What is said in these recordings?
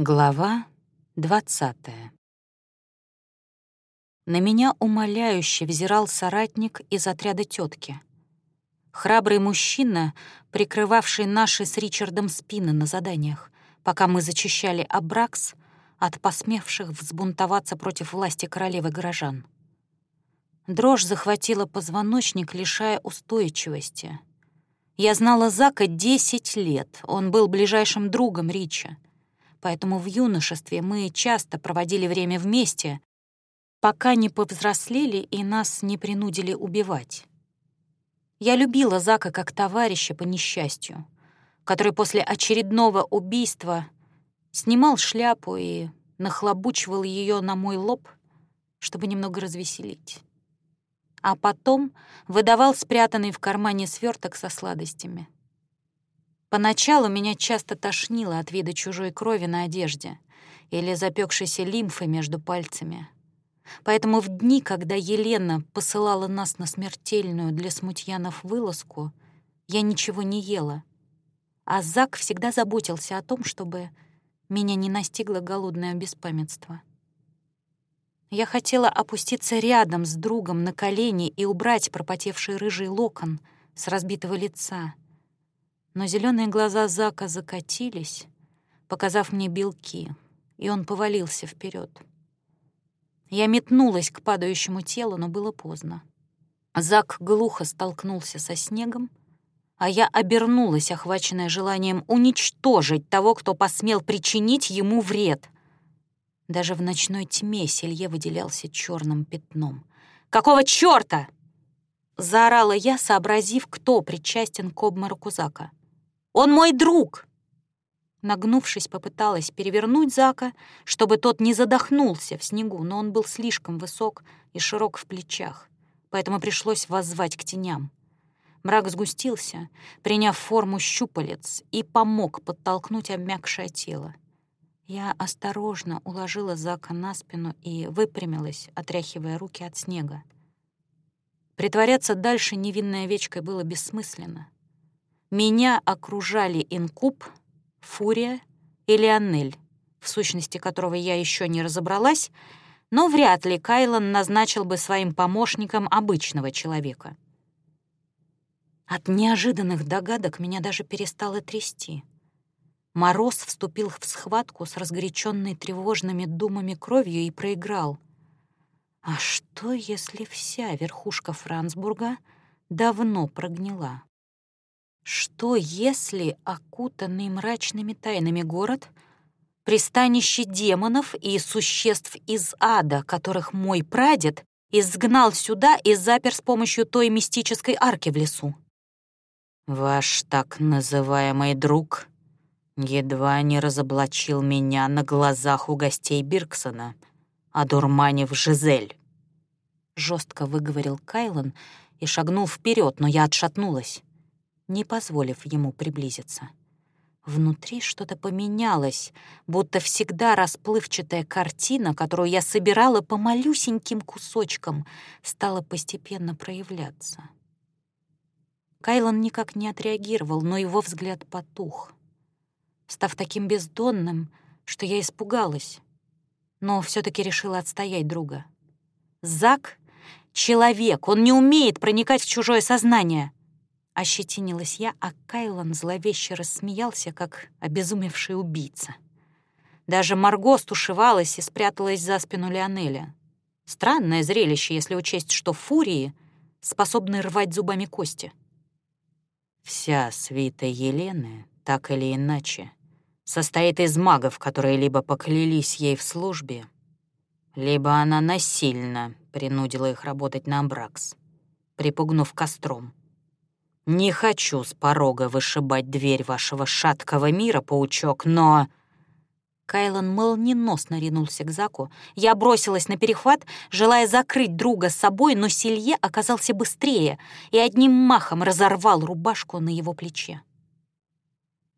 Глава двадцатая. На меня умоляюще взирал соратник из отряда тетки. Храбрый мужчина, прикрывавший наши с Ричардом спины на заданиях, пока мы зачищали Абракс от посмевших взбунтоваться против власти королевы горожан. Дрожь захватила позвоночник, лишая устойчивости. Я знала Зака десять лет, он был ближайшим другом Рича, поэтому в юношестве мы часто проводили время вместе, пока не повзрослели и нас не принудили убивать. Я любила Зака как товарища по несчастью, который после очередного убийства снимал шляпу и нахлобучивал ее на мой лоб, чтобы немного развеселить а потом выдавал спрятанный в кармане сверток со сладостями. Поначалу меня часто тошнило от вида чужой крови на одежде или запекшейся лимфы между пальцами. Поэтому в дни, когда Елена посылала нас на смертельную для смутьянов вылазку, я ничего не ела. А Зак всегда заботился о том, чтобы меня не настигло голодное беспамятство. Я хотела опуститься рядом с другом на колени и убрать пропотевший рыжий локон с разбитого лица. Но зеленые глаза Зака закатились, показав мне белки, и он повалился вперед. Я метнулась к падающему телу, но было поздно. Зак глухо столкнулся со снегом, а я обернулась, охваченная желанием уничтожить того, кто посмел причинить ему вред — даже в ночной тьме Селье выделялся черным пятном. «Какого чёрта?» — заорала я, сообразив, кто причастен к обмороку Зака. «Он мой друг!» Нагнувшись, попыталась перевернуть Зака, чтобы тот не задохнулся в снегу, но он был слишком высок и широк в плечах, поэтому пришлось воззвать к теням. Мрак сгустился, приняв форму щупалец, и помог подтолкнуть обмякшее тело. Я осторожно уложила Зака на спину и выпрямилась, отряхивая руки от снега. Притворяться дальше невинной овечкой было бессмысленно. Меня окружали инкуб, фурия и леонель, в сущности которого я еще не разобралась, но вряд ли Кайлан назначил бы своим помощником обычного человека. От неожиданных догадок меня даже перестало трясти — Мороз вступил в схватку с разгоряченной тревожными думами кровью и проиграл. А что, если вся верхушка Франсбурга давно прогнила? Что, если окутанный мрачными тайнами город — пристанище демонов и существ из ада, которых мой прадед изгнал сюда и запер с помощью той мистической арки в лесу? «Ваш так называемый друг Едва не разоблачил меня на глазах у гостей Бирксона, одурманив Жизель. Жестко выговорил Кайлан и шагнул вперед, но я отшатнулась, не позволив ему приблизиться. Внутри что-то поменялось, будто всегда расплывчатая картина, которую я собирала по малюсеньким кусочкам, стала постепенно проявляться. Кайлан никак не отреагировал, но его взгляд потух — став таким бездонным, что я испугалась, но все таки решила отстоять друга. «Зак — человек, он не умеет проникать в чужое сознание!» Ощетинилась я, а Кайлан зловеще рассмеялся, как обезумевший убийца. Даже Марго стушевалась и спряталась за спину Леонеля. Странное зрелище, если учесть, что фурии способны рвать зубами кости. Вся свита Елены, так или иначе, состоит из магов, которые либо поклялись ей в службе, либо она насильно принудила их работать на Абракс, припугнув костром. Не хочу с порога вышибать дверь вашего шаткого мира, паучок, но... Кайлан молниеносно ринулся к Заку. Я бросилась на перехват, желая закрыть друга с собой, но Силье оказался быстрее и одним махом разорвал рубашку на его плече.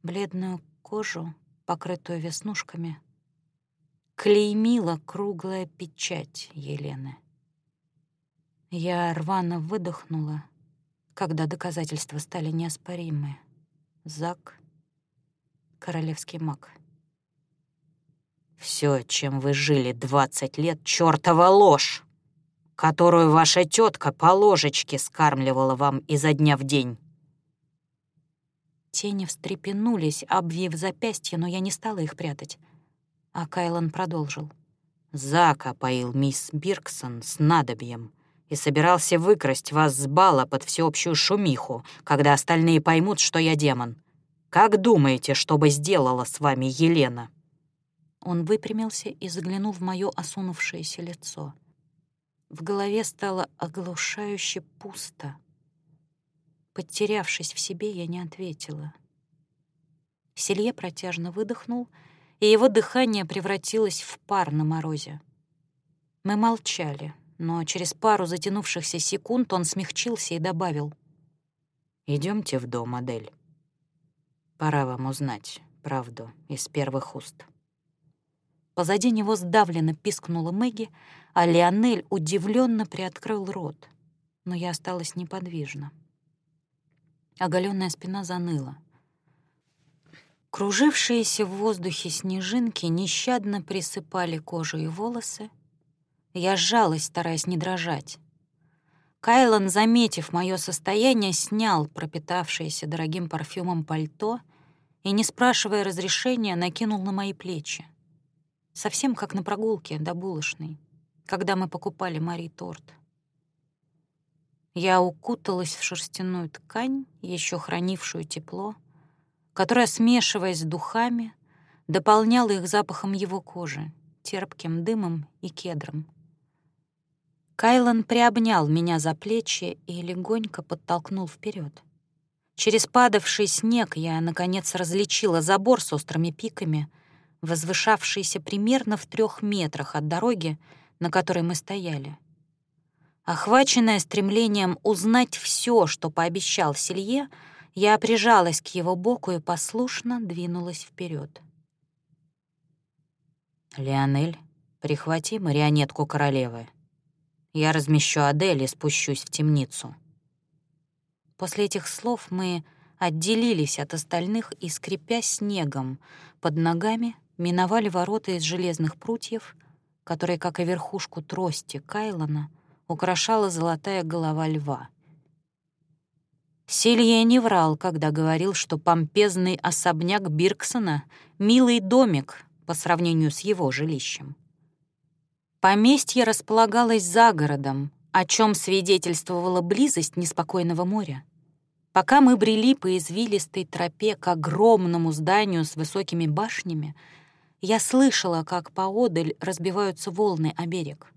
Бледную кожу покрытую веснушками, клеймила круглая печать Елены. Я рвано выдохнула, когда доказательства стали неоспоримы. Зак — королевский маг. Все, чем вы жили двадцать лет, чертова ложь, которую ваша тетка по ложечке скармливала вам изо дня в день. Тени встрепенулись, обвив запястье, но я не стала их прятать. А Кайлан продолжил. Зака поил мисс Бирксон с надобьем и собирался выкрасть вас с бала под всеобщую шумиху, когда остальные поймут, что я демон. Как думаете, что бы сделала с вами Елена?» Он выпрямился и заглянул в моё осунувшееся лицо. В голове стало оглушающе пусто. Потерявшись в себе, я не ответила. Селье протяжно выдохнул, и его дыхание превратилось в пар на морозе. Мы молчали, но через пару затянувшихся секунд он смягчился и добавил. Идемте в дом, Адель. Пора вам узнать правду из первых уст». Позади него сдавленно пискнула Мэгги, а Леонель удивленно приоткрыл рот, но я осталась неподвижна. Оголенная спина заныла. Кружившиеся в воздухе снежинки нещадно присыпали кожу и волосы. Я сжалась, стараясь не дрожать. Кайлан, заметив мое состояние, снял пропитавшееся дорогим парфюмом пальто и, не спрашивая разрешения, накинул на мои плечи. Совсем как на прогулке до булочной, когда мы покупали Мари торт. Я укуталась в шерстяную ткань, еще хранившую тепло, которая, смешиваясь с духами, дополняла их запахом его кожи, терпким дымом и кедром. Кайлан приобнял меня за плечи и легонько подтолкнул вперед. Через падавший снег я, наконец, различила забор с острыми пиками, возвышавшийся примерно в трех метрах от дороги, на которой мы стояли — Охваченная стремлением узнать все, что пообещал Селье, я прижалась к его боку и послушно двинулась вперед. «Леонель, прихвати марионетку королевы. Я размещу Адель и спущусь в темницу». После этих слов мы отделились от остальных и, скрипя снегом под ногами, миновали ворота из железных прутьев, которые, как и верхушку трости Кайлона, украшала золотая голова льва. Силье не врал, когда говорил, что помпезный особняк Бирксона — милый домик по сравнению с его жилищем. Поместье располагалось за городом, о чем свидетельствовала близость неспокойного моря. Пока мы брели по извилистой тропе к огромному зданию с высокими башнями, я слышала, как поодаль разбиваются волны о берег.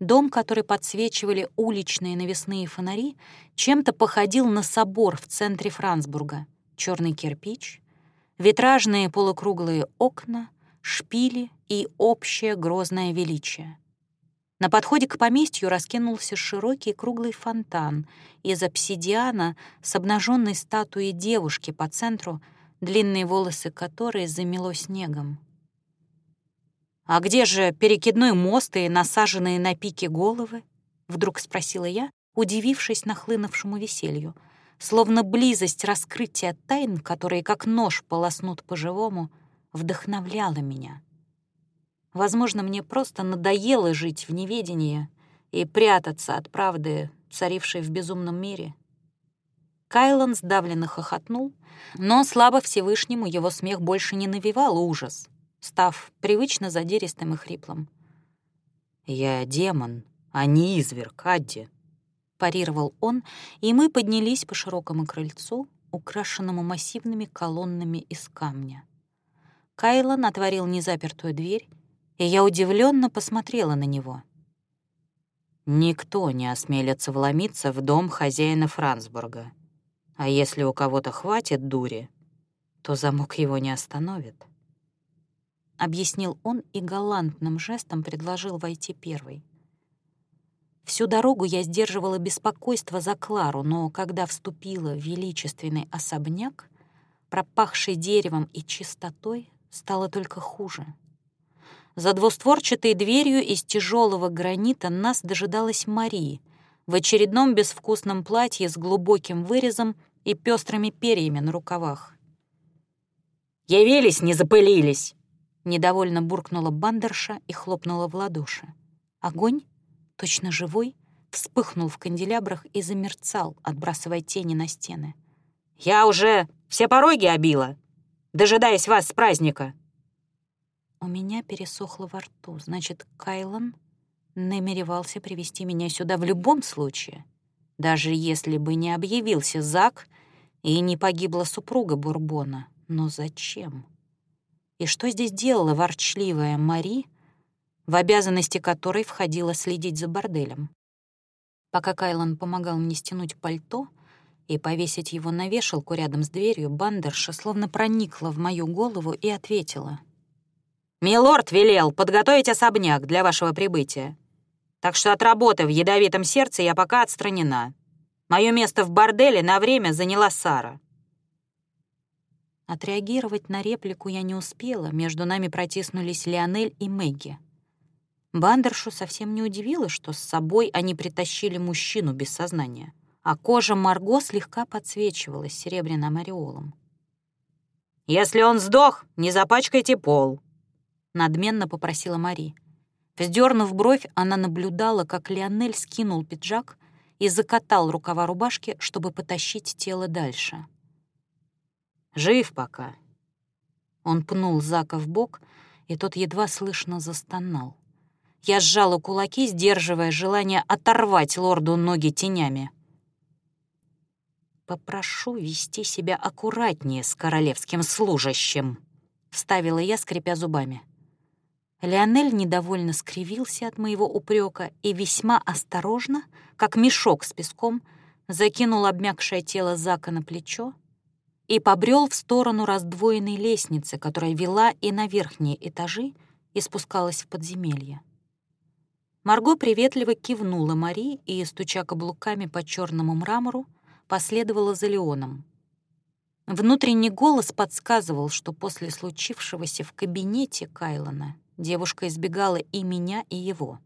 Дом, который подсвечивали уличные навесные фонари, чем-то походил на собор в центре Франсбурга. Черный кирпич, витражные полукруглые окна, шпили и общее грозное величие. На подходе к поместью раскинулся широкий круглый фонтан из обсидиана с обнаженной статуей девушки по центру, длинные волосы которой замело снегом. «А где же перекидной мост и насаженные на пике головы?» — вдруг спросила я, удивившись нахлынувшему веселью. Словно близость раскрытия тайн, которые как нож полоснут по-живому, вдохновляла меня. Возможно, мне просто надоело жить в неведении и прятаться от правды, царившей в безумном мире. Кайлан сдавленно хохотнул, но слабо Всевышнему его смех больше не навевал ужас — став привычно задиристым и хриплым. «Я демон, а не изверг, Адди», — парировал он, и мы поднялись по широкому крыльцу, украшенному массивными колоннами из камня. Кайлан отворил незапертую дверь, и я удивленно посмотрела на него. «Никто не осмелится вломиться в дом хозяина Франсбурга. А если у кого-то хватит дури, то замок его не остановит» объяснил он и галантным жестом предложил войти первой. Всю дорогу я сдерживала беспокойство за Клару, но когда вступила в величественный особняк, пропахший деревом и чистотой, стало только хуже. За двустворчатой дверью из тяжелого гранита нас дожидалась Мария в очередном безвкусном платье с глубоким вырезом и пестрыми перьями на рукавах. «Явились, не запылились!» Недовольно буркнула бандерша и хлопнула в ладоши. Огонь, точно живой, вспыхнул в канделябрах и замерцал, отбрасывая тени на стены. «Я уже все пороги обила, дожидаясь вас с праздника!» У меня пересохло во рту. Значит, Кайлан намеревался привести меня сюда в любом случае, даже если бы не объявился Зак и не погибла супруга Бурбона. Но зачем? И что здесь делала ворчливая Мари, в обязанности которой входило следить за борделем? Пока Кайлан помогал мне стянуть пальто и повесить его на вешалку рядом с дверью, бандерша словно проникла в мою голову и ответила. «Милорд велел подготовить особняк для вашего прибытия. Так что от работы в ядовитом сердце я пока отстранена. Мое место в борделе на время заняла Сара». Отреагировать на реплику я не успела, между нами протиснулись Леонель и Мэгги. Бандершу совсем не удивило, что с собой они притащили мужчину без сознания, а кожа Марго слегка подсвечивалась серебряным ореолом. «Если он сдох, не запачкайте пол», — надменно попросила Мари. Вздернув бровь, она наблюдала, как Леонель скинул пиджак и закатал рукава рубашки, чтобы потащить тело дальше. «Жив пока». Он пнул Зака в бок, и тот едва слышно застонал. Я сжала кулаки, сдерживая желание оторвать лорду ноги тенями. «Попрошу вести себя аккуратнее с королевским служащим», — вставила я, скрипя зубами. Леонель недовольно скривился от моего упрека и весьма осторожно, как мешок с песком, закинул обмякшее тело Зака на плечо и побрел в сторону раздвоенной лестницы, которая вела и на верхние этажи, и спускалась в подземелье. Марго приветливо кивнула Мари и, стуча каблуками по черному мрамору, последовала за Леоном. Внутренний голос подсказывал, что после случившегося в кабинете Кайлона девушка избегала и меня, и его.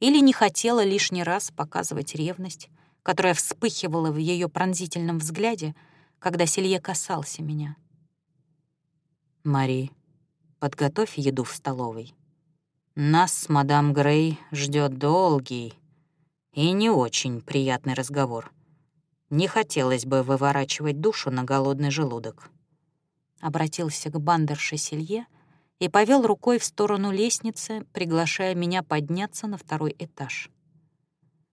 Или не хотела лишний раз показывать ревность, которая вспыхивала в ее пронзительном взгляде, когда Селье касался меня. «Мари, подготовь еду в столовой», нас с мадам Грей ждет долгий и не очень приятный разговор. Не хотелось бы выворачивать душу на голодный желудок. Обратился к бандерше Селье и повел рукой в сторону лестницы, приглашая меня подняться на второй этаж.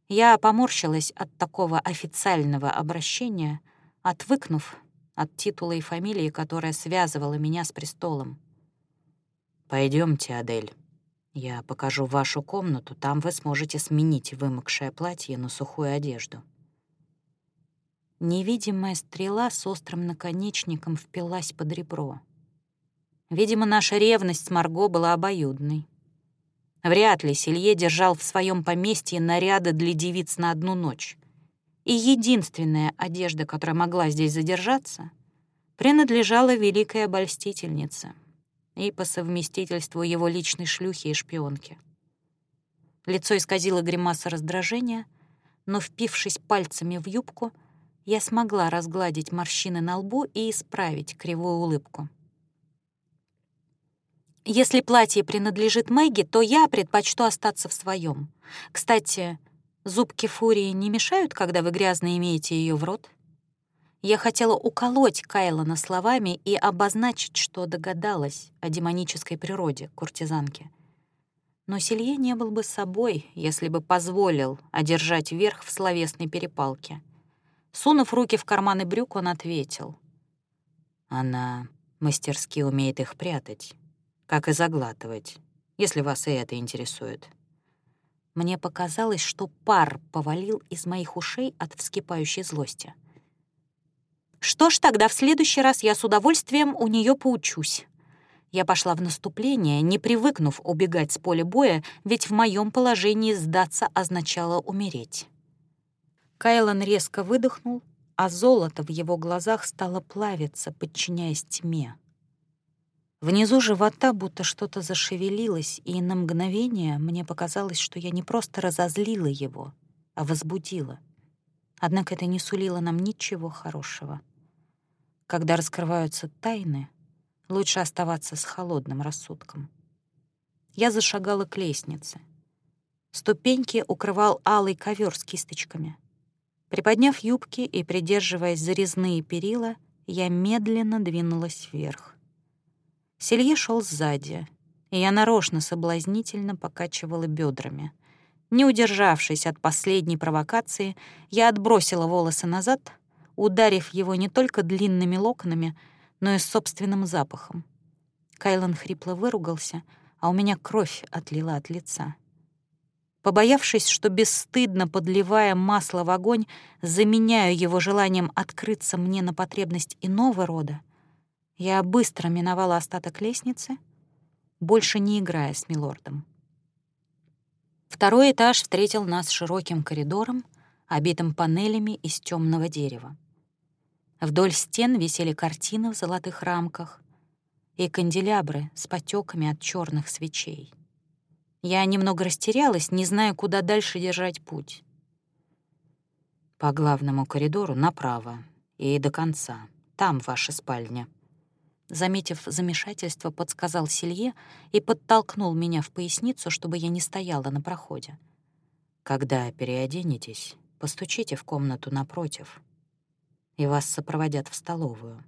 Я поморщилась от такого официального обращения, отвыкнув от титула и фамилии, которая связывала меня с престолом. Пойдемте, Адель. Я покажу вашу комнату, там вы сможете сменить вымокшее платье на сухую одежду. Невидимая стрела с острым наконечником впилась под ребро. Видимо, наша ревность с Марго была обоюдной. Вряд ли Селье держал в своем поместье наряды для девиц на одну ночь. И единственная одежда, которая могла здесь задержаться, принадлежала великой обольстительнице — и по совместительству его личной шлюхи и шпионки. Лицо исказило гримаса раздражения, но, впившись пальцами в юбку, я смогла разгладить морщины на лбу и исправить кривую улыбку. Если платье принадлежит Мэгги, то я предпочту остаться в своем. Кстати, зубки фурии не мешают, когда вы грязно имеете ее в рот? Я хотела уколоть Кайлона словами и обозначить, что догадалась о демонической природе куртизанки. Но Селье не был бы собой, если бы позволил одержать верх в словесной перепалке. Сунув руки в карманы брюк, он ответил. «Она мастерски умеет их прятать, как и заглатывать, если вас и это интересует». Мне показалось, что пар повалил из моих ушей от вскипающей злости. Что ж, тогда в следующий раз я с удовольствием у нее поучусь. Я пошла в наступление, не привыкнув убегать с поля боя, ведь в моем положении сдаться означало умереть. Кайлан резко выдохнул, а золото в его глазах стало плавиться, подчиняясь тьме. Внизу живота будто что-то зашевелилось, и на мгновение мне показалось, что я не просто разозлила его, а возбудила. Однако это не сулило нам ничего хорошего. Когда раскрываются тайны, Лучше оставаться с холодным рассудком. Я зашагала к лестнице. Ступеньки укрывал алый ковер с кисточками. Приподняв юбки и придерживаясь за резные перила, я медленно двинулась вверх. Селье шел сзади, и я нарочно соблазнительно покачивала бедрами. Не удержавшись от последней провокации, я отбросила волосы назад, ударив его не только длинными локонами, но и собственным запахом. Кайлан хрипло выругался, а у меня кровь отлила от лица. Побоявшись, что бесстыдно подливая масло в огонь, заменяю его желанием открыться мне на потребность иного рода, я быстро миновала остаток лестницы, больше не играя с милордом. Второй этаж встретил нас широким коридором, обитым панелями из темного дерева. Вдоль стен висели картины в золотых рамках и канделябры с потеками от черных свечей. Я немного растерялась, не зная, куда дальше держать путь. По главному коридору направо и до конца. Там ваша спальня. Заметив замешательство, подсказал Селье и подтолкнул меня в поясницу, чтобы я не стояла на проходе. Когда переоденетесь, постучите в комнату напротив, и вас сопроводят в столовую.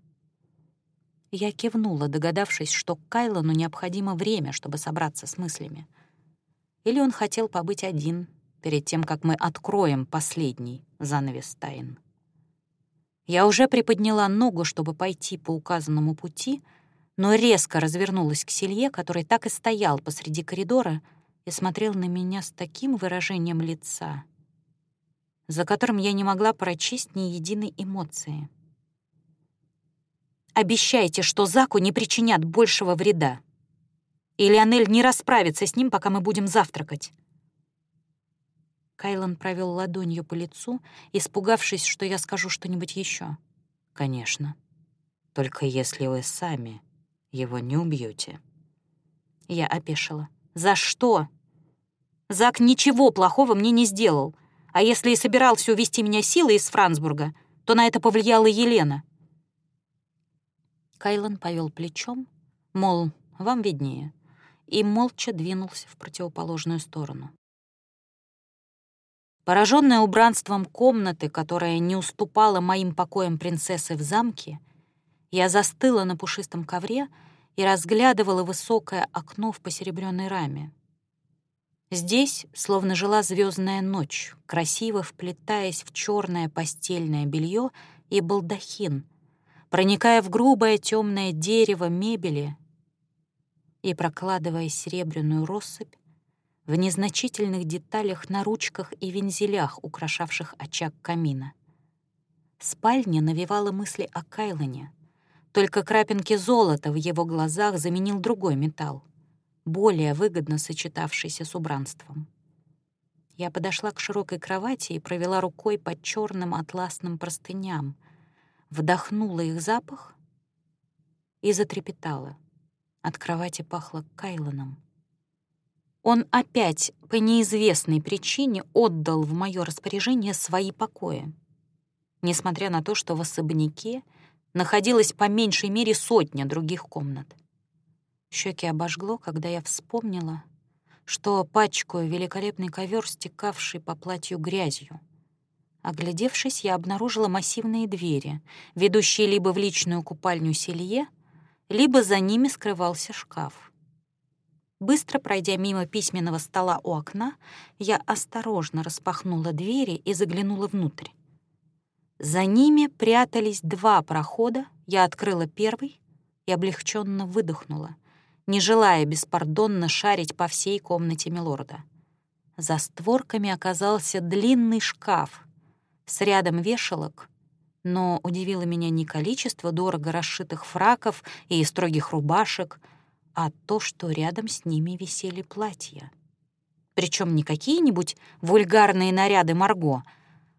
Я кивнула, догадавшись, что Кайлону необходимо время, чтобы собраться с мыслями. Или он хотел побыть один перед тем, как мы откроем последний занавес тайн. Я уже приподняла ногу, чтобы пойти по указанному пути, но резко развернулась к Селье, который так и стоял посреди коридора и смотрел на меня с таким выражением лица, за которым я не могла прочесть ни единой эмоции. «Обещайте, что Заку не причинят большего вреда», и Леонель не расправится с ним, пока мы будем завтракать. Кайлан провел ладонью по лицу, испугавшись, что я скажу что-нибудь еще. «Конечно. Только если вы сами его не убьете. Я опешила. «За что?» «Зак ничего плохого мне не сделал. А если и собирался увести меня силой из Франсбурга, то на это повлияла Елена». Кайлан повел плечом, мол, вам виднее и молча двинулся в противоположную сторону. Пораженная убранством комнаты, которая не уступала моим покоям принцессы в замке, я застыла на пушистом ковре и разглядывала высокое окно в посеребрённой раме. Здесь словно жила звездная ночь, красиво вплетаясь в черное постельное белье и балдахин, проникая в грубое темное дерево мебели и прокладывая серебряную россыпь в незначительных деталях на ручках и вензелях, украшавших очаг камина. Спальня навевала мысли о Кайлоне. Только крапинки золота в его глазах заменил другой металл, более выгодно сочетавшийся с убранством. Я подошла к широкой кровати и провела рукой по черным атласным простыням, вдохнула их запах и затрепетала — от кровати пахло Кайлоном. Он опять по неизвестной причине отдал в мое распоряжение свои покои. Несмотря на то, что в особняке находилось по меньшей мере сотня других комнат. Щеки обожгло, когда я вспомнила, что пачкаю великолепный ковер, стекавший по платью грязью. Оглядевшись, я обнаружила массивные двери, ведущие либо в личную купальню Селье, либо за ними скрывался шкаф. Быстро пройдя мимо письменного стола у окна, я осторожно распахнула двери и заглянула внутрь. За ними прятались два прохода, я открыла первый и облегченно выдохнула, не желая беспардонно шарить по всей комнате Милорда. За створками оказался длинный шкаф с рядом вешалок но удивило меня не количество дорого расшитых фраков и строгих рубашек, а то, что рядом с ними висели платья. Причем не какие-нибудь вульгарные наряды Марго,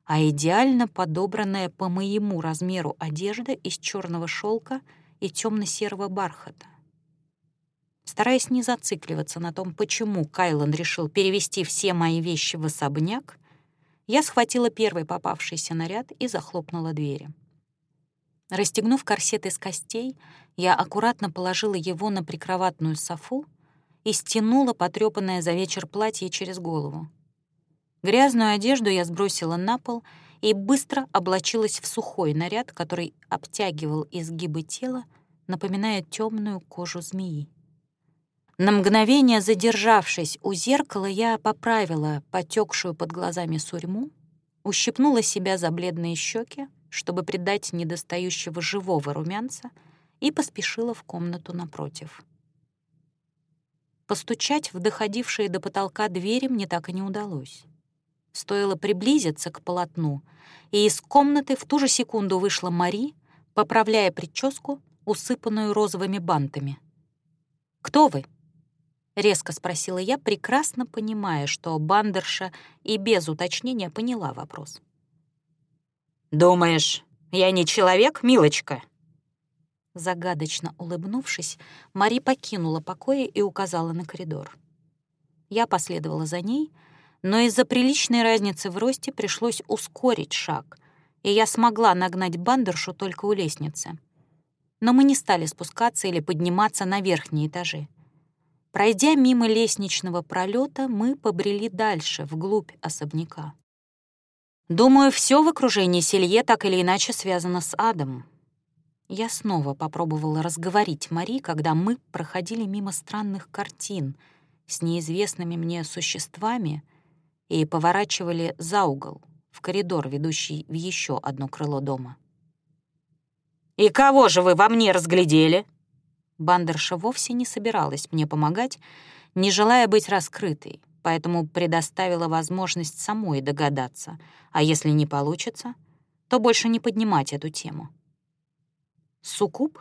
а идеально подобранная по моему размеру одежда из черного шелка и темно-серого бархата. Стараясь не зацикливаться на том, почему Кайлан решил перевести все мои вещи в особняк, я схватила первый попавшийся наряд и захлопнула двери. Расстегнув корсет из костей, я аккуратно положила его на прикроватную софу и стянула потрёпанное за вечер платье через голову. Грязную одежду я сбросила на пол и быстро облачилась в сухой наряд, который обтягивал изгибы тела, напоминая темную кожу змеи. На мгновение задержавшись у зеркала, я поправила потекшую под глазами сурьму, ущипнула себя за бледные щеки, чтобы придать недостающего живого румянца, и поспешила в комнату напротив. Постучать в доходившие до потолка двери мне так и не удалось. Стоило приблизиться к полотну, и из комнаты в ту же секунду вышла Мари, поправляя прическу, усыпанную розовыми бантами. «Кто вы?» — резко спросила я, прекрасно понимая, что бандерша и без уточнения поняла вопрос. «Думаешь, я не человек, милочка?» Загадочно улыбнувшись, Мари покинула покои и указала на коридор. Я последовала за ней, но из-за приличной разницы в росте пришлось ускорить шаг, и я смогла нагнать бандершу только у лестницы. Но мы не стали спускаться или подниматься на верхние этажи. Пройдя мимо лестничного пролета, мы побрели дальше, вглубь особняка. Думаю, все в окружении Селье так или иначе связано с адом. Я снова попробовала разговорить Мари, когда мы проходили мимо странных картин с неизвестными мне существами и поворачивали за угол, в коридор, ведущий в еще одно крыло дома. «И кого же вы во мне разглядели?» Бандерша вовсе не собиралась мне помогать, не желая быть раскрытой, поэтому предоставила возможность самой догадаться, а если не получится, то больше не поднимать эту тему. Суккуб?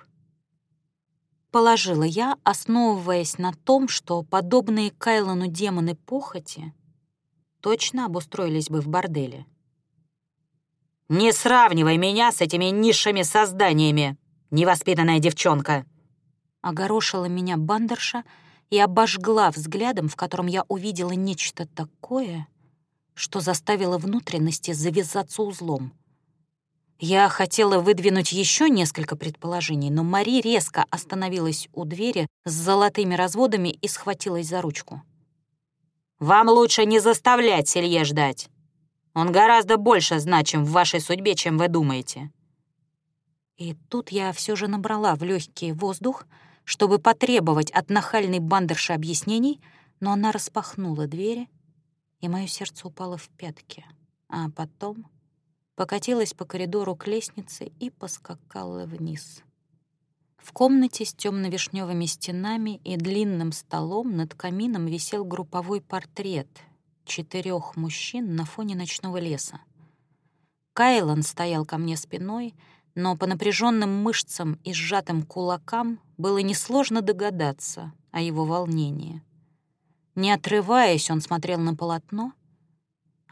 Положила я, основываясь на том, что подобные Кайлону демоны похоти точно обустроились бы в борделе. «Не сравнивай меня с этими низшими созданиями, невоспитанная девчонка!» Огорошила меня бандерша и обожгла взглядом, в котором я увидела нечто такое, что заставило внутренности завязаться узлом — я хотела выдвинуть еще несколько предположений, но Мари резко остановилась у двери с золотыми разводами и схватилась за ручку. «Вам лучше не заставлять Селье ждать. Он гораздо больше значим в вашей судьбе, чем вы думаете». И тут я все же набрала в легкий воздух, чтобы потребовать от нахальной бандерши объяснений, но она распахнула двери, и мое сердце упало в пятки. А потом покатилась по коридору к лестнице и поскакала вниз. В комнате с темно-вишневыми стенами и длинным столом над камином висел групповой портрет четырех мужчин на фоне ночного леса. Кайлан стоял ко мне спиной, но по напряженным мышцам и сжатым кулакам было несложно догадаться о его волнении. Не отрываясь, он смотрел на полотно —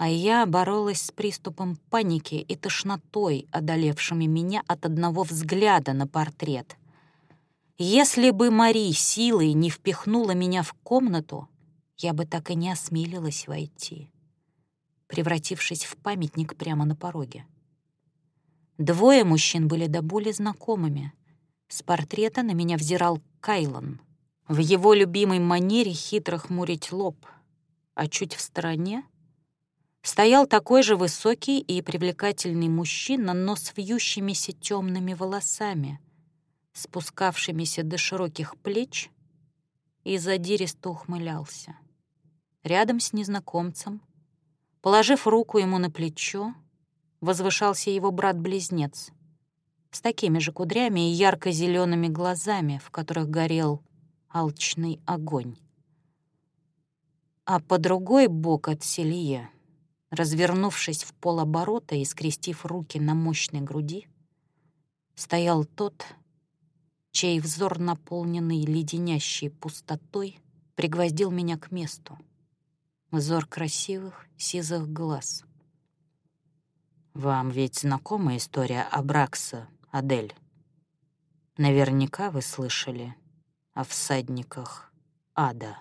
а я боролась с приступом паники и тошнотой, одолевшими меня от одного взгляда на портрет. Если бы Мари силой не впихнула меня в комнату, я бы так и не осмелилась войти, превратившись в памятник прямо на пороге. Двое мужчин были до боли знакомыми. С портрета на меня взирал Кайлан. В его любимой манере хитро хмурить лоб, а чуть в стороне стоял такой же высокий и привлекательный мужчина, но с вьющимися темными волосами, спускавшимися до широких плеч, и задиристо ухмылялся. Рядом с незнакомцем, положив руку ему на плечо, возвышался его брат-близнец с такими же кудрями и ярко зелеными глазами, в которых горел алчный огонь. А по другой бок от Селия Развернувшись в полоборота и скрестив руки на мощной груди, стоял тот, чей взор, наполненный леденящей пустотой, пригвоздил меня к месту. Взор красивых, сизых глаз. «Вам ведь знакома история Абракса, Адель? Наверняка вы слышали о всадниках ада».